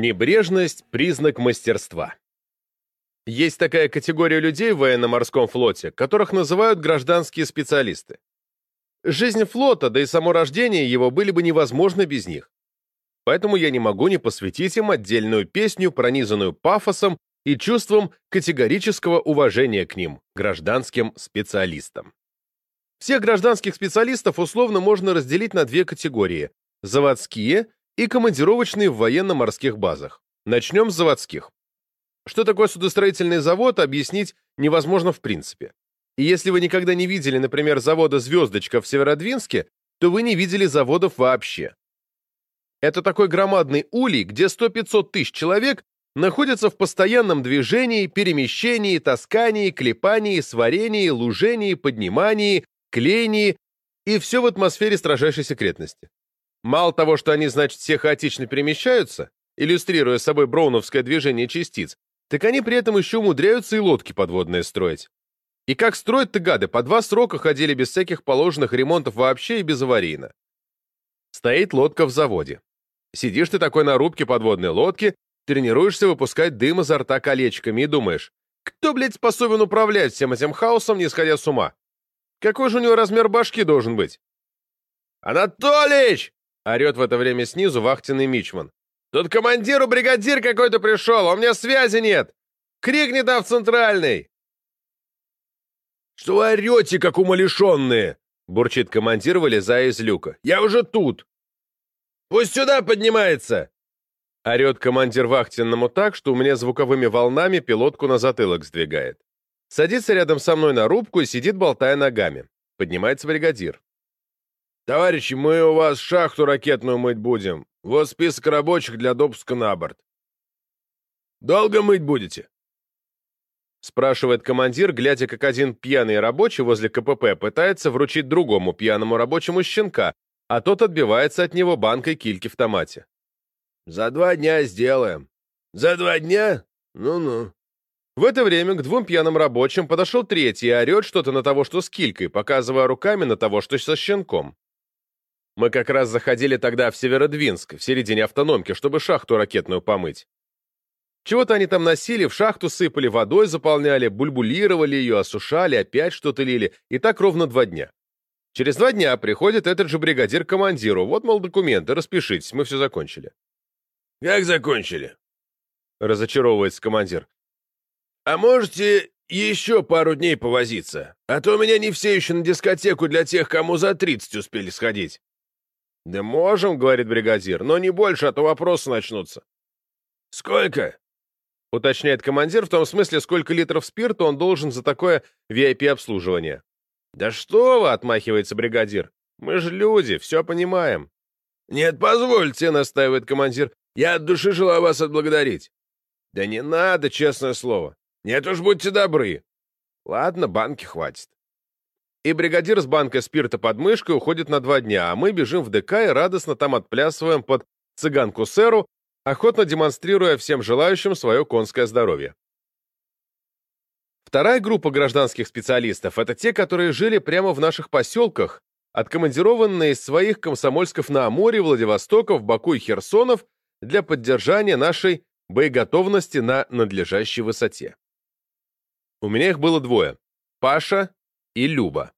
Небрежность – признак мастерства. Есть такая категория людей в военно-морском флоте, которых называют гражданские специалисты. Жизнь флота, да и само рождение его были бы невозможны без них. Поэтому я не могу не посвятить им отдельную песню, пронизанную пафосом и чувством категорического уважения к ним, гражданским специалистам. Всех гражданских специалистов условно можно разделить на две категории – заводские и командировочные в военно-морских базах. Начнем с заводских. Что такое судостроительный завод, объяснить невозможно в принципе. И если вы никогда не видели, например, завода «Звездочка» в Северодвинске, то вы не видели заводов вообще. Это такой громадный улей, где 100-500 тысяч человек находятся в постоянном движении, перемещении, таскании, клепании, сварении, лужении, поднимании, клении и все в атмосфере строжайшей секретности. Мало того, что они, значит, все хаотично перемещаются, иллюстрируя собой броуновское движение частиц, так они при этом еще умудряются и лодки подводные строить. И как строят-то гады, по два срока ходили без всяких положенных ремонтов вообще и безаварийно. Стоит лодка в заводе. Сидишь ты такой на рубке подводной лодки, тренируешься выпускать дым изо рта колечками и думаешь, кто, блядь, способен управлять всем этим хаосом, не сходя с ума? Какой же у него размер башки должен быть? «Анатолич!» — орет в это время снизу вахтенный мичман. «Тут командиру бригадир какой-то пришел, а у меня связи нет! Крикни там в центральный!» «Что вы орете, как умалишенные?» — бурчит командир, вылезая из люка. «Я уже тут!» «Пусть сюда поднимается!» Орет командир вахтенному так, что у меня звуковыми волнами пилотку на затылок сдвигает. Садится рядом со мной на рубку и сидит, болтая ногами. Поднимается бригадир. «Товарищи, мы у вас шахту ракетную мыть будем. Вот список рабочих для допуска на борт». «Долго мыть будете?» Спрашивает командир, глядя, как один пьяный рабочий возле КПП пытается вручить другому пьяному рабочему щенка, а тот отбивается от него банкой кильки в томате. «За два дня сделаем». «За два дня? Ну-ну». В это время к двум пьяным рабочим подошел третий и орет что-то на того, что с килькой, показывая руками на того, что со щенком. Мы как раз заходили тогда в Северодвинск, в середине автономки, чтобы шахту ракетную помыть. Чего-то они там носили, в шахту сыпали, водой заполняли, бульбулировали ее, осушали, опять что-то лили, и так ровно два дня. Через два дня приходит этот же бригадир к командиру. Вот, мол, документы, распишитесь, мы все закончили. «Как закончили?» — разочаровывается командир. «А можете еще пару дней повозиться? А то у меня не все еще на дискотеку для тех, кому за тридцать успели сходить». «Да можем», — говорит бригадир, — «но не больше, а то вопросы начнутся». «Сколько?» — уточняет командир в том смысле, сколько литров спирта он должен за такое VIP-обслуживание. «Да что вы!» — отмахивается бригадир. «Мы же люди, все понимаем». «Нет, позвольте», — настаивает командир. «Я от души желаю вас отблагодарить». «Да не надо, честное слово. Нет уж, будьте добры». «Ладно, банки хватит». И бригадир с банкой спирта под мышкой уходит на два дня, а мы бежим в ДК и радостно там отплясываем под цыганку-сэру, охотно демонстрируя всем желающим свое конское здоровье. Вторая группа гражданских специалистов – это те, которые жили прямо в наших поселках, откомандированные из своих комсомольсков на Амуре, Владивостоков, Баку и Херсонов для поддержания нашей боеготовности на надлежащей высоте. У меня их было двое – Паша и Люба.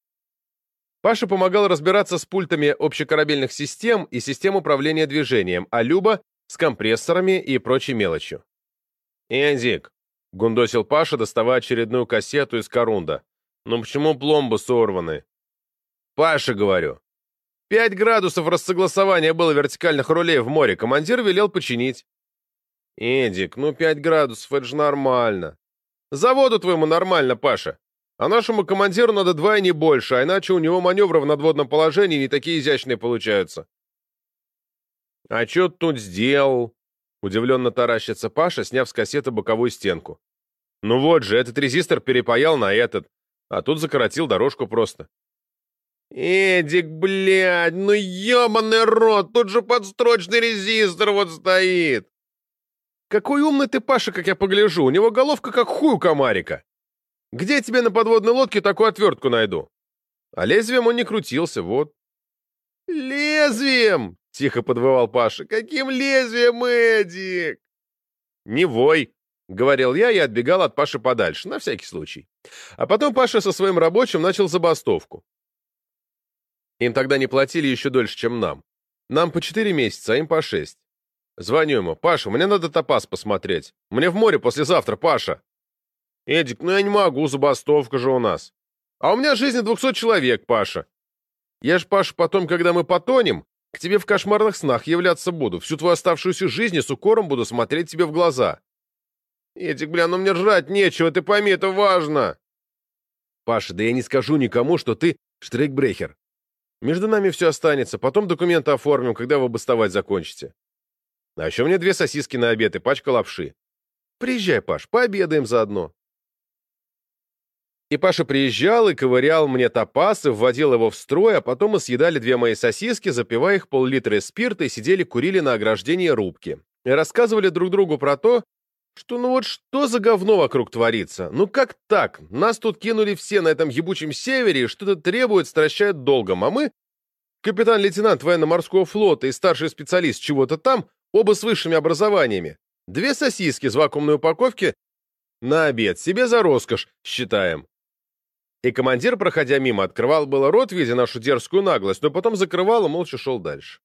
Паша помогал разбираться с пультами общекорабельных систем и систем управления движением, а Люба – с компрессорами и прочей мелочью. «Эндик, — гундосил Паша, доставая очередную кассету из корунда. «Ну почему пломбы сорваны?» «Паша, говорю. Пять градусов рассогласования было вертикальных рулей в море. Командир велел починить». «Эдик, ну пять градусов, это же нормально». «Заводу твоему нормально, Паша. А нашему командиру надо два и не больше, а иначе у него маневры в надводном положении не такие изящные получаются». «А ты тут сделал?» Удивленно таращится Паша, сняв с кассеты боковую стенку. Ну вот же, этот резистор перепаял на этот, а тут закоротил дорожку просто. «Эдик, блядь, ну ебаный рот, тут же подстрочный резистор вот стоит!» «Какой умный ты, Паша, как я погляжу, у него головка как хуй у комарика. Где тебе на подводной лодке такую отвертку найду?» А лезвием он не крутился, вот. «Лезвием!» — тихо подвывал Паша. «Каким лезвием, Эдик?» Не вой, — говорил я и отбегал от Паши подальше, на всякий случай. А потом Паша со своим рабочим начал забастовку. Им тогда не платили еще дольше, чем нам. Нам по четыре месяца, а им по шесть. Звоню ему. «Паша, мне надо топаз посмотреть. Мне в море послезавтра, Паша». «Эдик, ну я не могу, забастовка же у нас». «А у меня жизнь двухсот человек, Паша. Я ж, Паша, потом, когда мы потонем, к тебе в кошмарных снах являться буду. Всю твою оставшуюся жизнь с укором буду смотреть тебе в глаза». «Эдик, бля, ну мне жрать нечего, ты пойми, это важно». «Паша, да я не скажу никому, что ты штрейкбрехер. Между нами все останется, потом документы оформим, когда вы бастовать закончите. А еще мне две сосиски на обед и пачка лапши. Приезжай, Паш, пообедаем заодно. И Паша приезжал и ковырял мне топаз и вводил его в строй, а потом мы съедали две мои сосиски, запивая их пол-литра спирта и сидели курили на ограждении рубки. И рассказывали друг другу про то, что ну вот что за говно вокруг творится? Ну как так? Нас тут кинули все на этом ебучем севере что-то требуют, стращают долгом, а мы, капитан-лейтенант военно-морского флота и старший специалист чего-то там, Оба с высшими образованиями. Две сосиски из вакуумной упаковки на обед. Себе за роскошь считаем. И командир, проходя мимо, открывал было рот, видя нашу дерзкую наглость, но потом закрывал и молча шел дальше.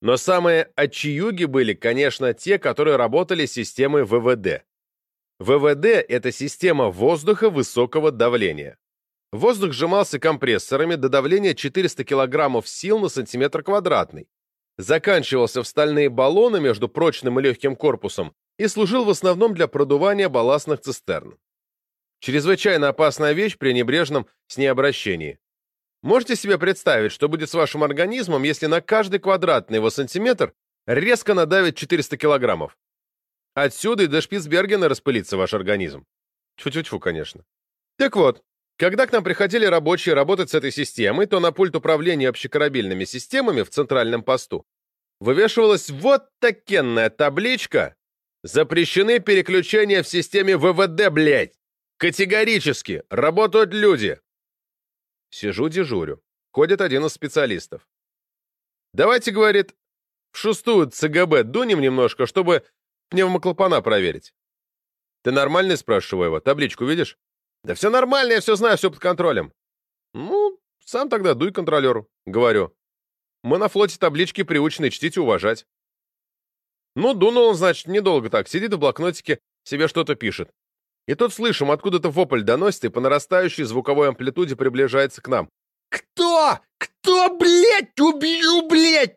Но самые очиюги были, конечно, те, которые работали системой ВВД. ВВД — это система воздуха высокого давления. Воздух сжимался компрессорами до давления 400 кг сил на сантиметр квадратный заканчивался в стальные баллоны между прочным и легким корпусом и служил в основном для продувания балластных цистерн. Чрезвычайно опасная вещь при небрежном с ней обращении. Можете себе представить, что будет с вашим организмом, если на каждый квадратный его сантиметр резко надавить 400 килограммов? Отсюда и до Шпицбергена распылится ваш организм. Тьфу-тьфу-тьфу, конечно. Так вот, когда к нам приходили рабочие работать с этой системой, то на пульт управления общекорабельными системами в центральном посту вывешивалась вот такенная табличка «Запрещены переключения в системе ВВД, блядь! Категорически! Работают люди!» Сижу дежурю. Ходит один из специалистов. «Давайте, — говорит, — в шестую ЦГБ дунем немножко, чтобы пневмоклапана проверить». «Ты нормальный?» — спрашиваю его. «Табличку видишь?» Да все нормально, я все знаю, все под контролем. Ну, сам тогда дуй контролеру, говорю. Мы на флоте таблички приучены чтить и уважать. Ну, дунул он, значит, недолго так, сидит в блокнотике, себе что-то пишет. И тут слышим, откуда-то вопль доносится и по нарастающей звуковой амплитуде приближается к нам. «Кто? Кто, блядь? Убью, блядь!»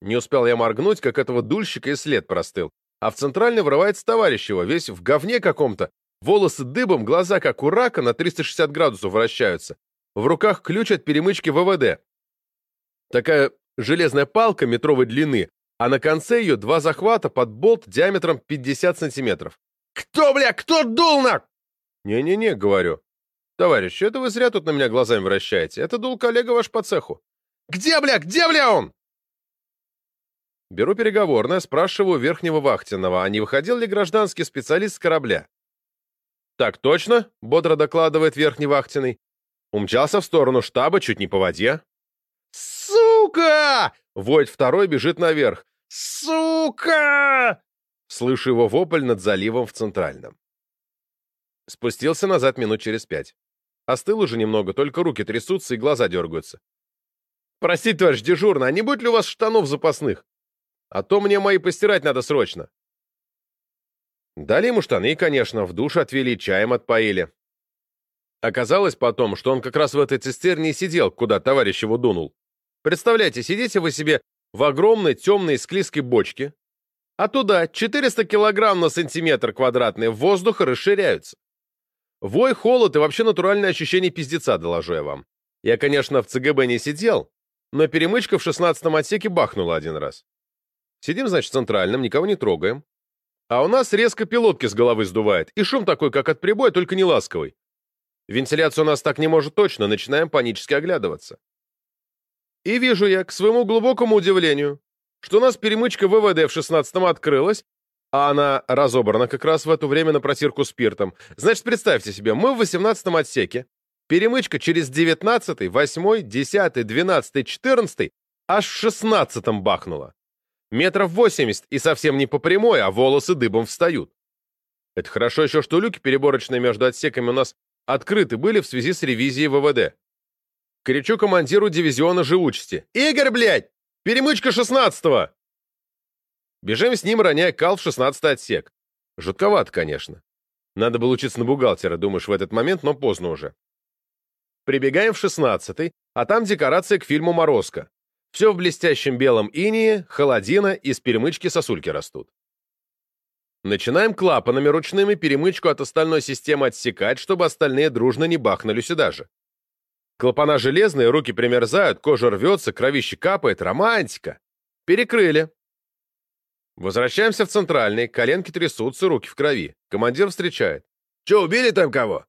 Не успел я моргнуть, как этого дульщика и след простыл. А в центральный врывается товарищ его, весь в говне каком-то, Волосы дыбом, глаза как у рака на 360 градусов вращаются. В руках ключ от перемычки ВВД. Такая железная палка метровой длины, а на конце ее два захвата под болт диаметром 50 сантиметров. «Кто, бля, кто дул на...» «Не-не-не», — говорю. «Товарищ, это вы зря тут на меня глазами вращаете. Это дул коллега ваш по цеху». «Где, бля, где, бля, он?» Беру переговорное, спрашиваю верхнего вахтенного, а не выходил ли гражданский специалист с корабля. «Так точно», — бодро докладывает верхний вахтенный. Умчался в сторону штаба, чуть не по воде. «Сука!» — воет второй, бежит наверх. «Сука!» Слышу его вопль над заливом в Центральном. Спустился назад минут через пять. Остыл уже немного, только руки трясутся и глаза дергаются. «Простите, товарищ дежурный, а не будет ли у вас штанов запасных? А то мне мои постирать надо срочно». Дали ему штаны, конечно, в душ отвели, чаем отпоили. Оказалось потом, что он как раз в этой цистерне сидел, куда товарищ его дунул. Представляете, сидите вы себе в огромной темной склизкой бочке, а туда 400 килограмм на сантиметр квадратный воздуха расширяются. Вой, холод и вообще натуральное ощущение пиздеца, доложу я вам. Я, конечно, в ЦГБ не сидел, но перемычка в шестнадцатом отсеке бахнула один раз. Сидим, значит, в центральном, никого не трогаем. А у нас резко пилотки с головы сдувает, и шум такой, как от прибоя, только не ласковый. Вентиляция у нас так не может точно, начинаем панически оглядываться. И вижу я, к своему глубокому удивлению, что у нас перемычка ВВД в 16-м открылась, а она разобрана как раз в это время на просирку спиртом. Значит, представьте себе, мы в 18-м отсеке, перемычка через 19-й, 8-й, 10-й, 12-й, 14-й, аж в 16-м бахнула. Метров 80 и совсем не по прямой, а волосы дыбом встают. Это хорошо еще, что люки переборочные между отсеками у нас открыты были в связи с ревизией ВВД. Кричу командиру дивизиона живучести. «Игорь, блядь! Перемычка 16-го!» Бежим с ним, роняя кал в 16-й отсек. Жутковато, конечно. Надо было учиться на бухгалтера, думаешь, в этот момент, но поздно уже. Прибегаем в 16-й, а там декорация к фильму «Морозко». Все в блестящем белом инее, холодина, из перемычки сосульки растут. Начинаем клапанами ручными перемычку от остальной системы отсекать, чтобы остальные дружно не бахнули сюда же. Клапана железные, руки примерзают, кожа рвется, кровище капает, романтика. Перекрыли. Возвращаемся в центральный, коленки трясутся, руки в крови. Командир встречает. «Че, убили там кого?»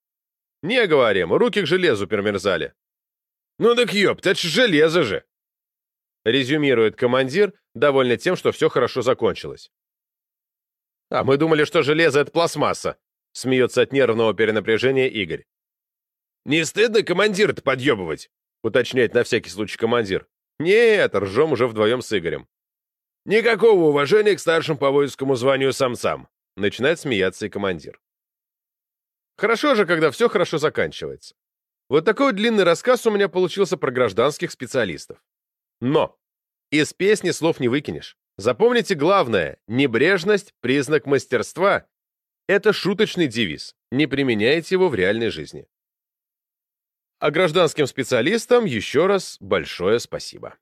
«Не, говорим, руки к железу перемерзали». «Ну так ёпт, это ж железо же!» Резюмирует командир, довольный тем, что все хорошо закончилось. «А мы думали, что железо — это пластмасса», — смеется от нервного перенапряжения Игорь. «Не стыдно командир-то подъебывать?» — уточняет на всякий случай командир. «Нет, ржем уже вдвоем с Игорем». «Никакого уважения к старшим по воинскому званию самцам», — начинает смеяться и командир. Хорошо же, когда все хорошо заканчивается. Вот такой длинный рассказ у меня получился про гражданских специалистов. Но из песни слов не выкинешь. Запомните главное – небрежность – признак мастерства. Это шуточный девиз. Не применяйте его в реальной жизни. А гражданским специалистам еще раз большое спасибо.